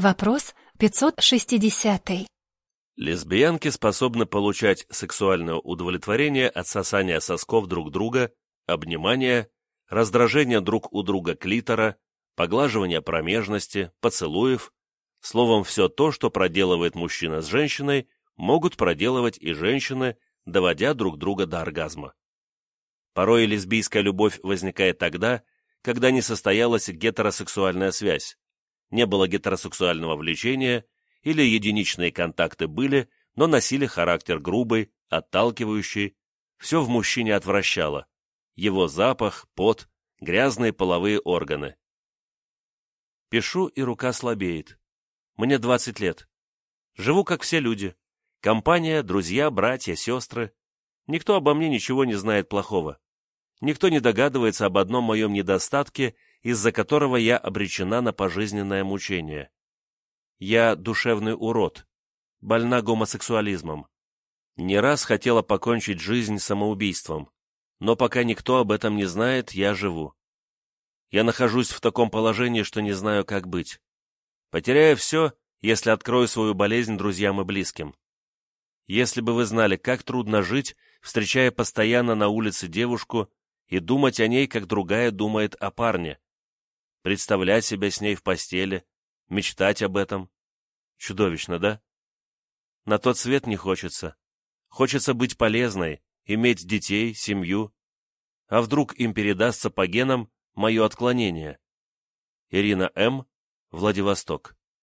Вопрос 560. Лесбиянки способны получать сексуальное удовлетворение от сосания сосков друг друга, обнимания, раздражения друг у друга клитора, поглаживания промежности, поцелуев, словом, все то, что проделывает мужчина с женщиной, могут проделывать и женщины, доводя друг друга до оргазма. Порой лесбийская любовь возникает тогда, когда не состоялась гетеросексуальная связь, не было гетеросексуального влечения или единичные контакты были, но носили характер грубый, отталкивающий, все в мужчине отвращало, его запах, пот, грязные половые органы. Пишу, и рука слабеет. Мне 20 лет. Живу, как все люди. Компания, друзья, братья, сестры. Никто обо мне ничего не знает плохого. Никто не догадывается об одном моем недостатке, из-за которого я обречена на пожизненное мучение. Я душевный урод, больна гомосексуализмом. Не раз хотела покончить жизнь самоубийством, но пока никто об этом не знает, я живу. Я нахожусь в таком положении, что не знаю, как быть. Потеряю все, если открою свою болезнь друзьям и близким. Если бы вы знали, как трудно жить, встречая постоянно на улице девушку и думать о ней, как другая думает о парне. Представлять себя с ней в постели, мечтать об этом. Чудовищно, да? На тот свет не хочется. Хочется быть полезной, иметь детей, семью. А вдруг им передастся по генам мое отклонение? Ирина М., Владивосток.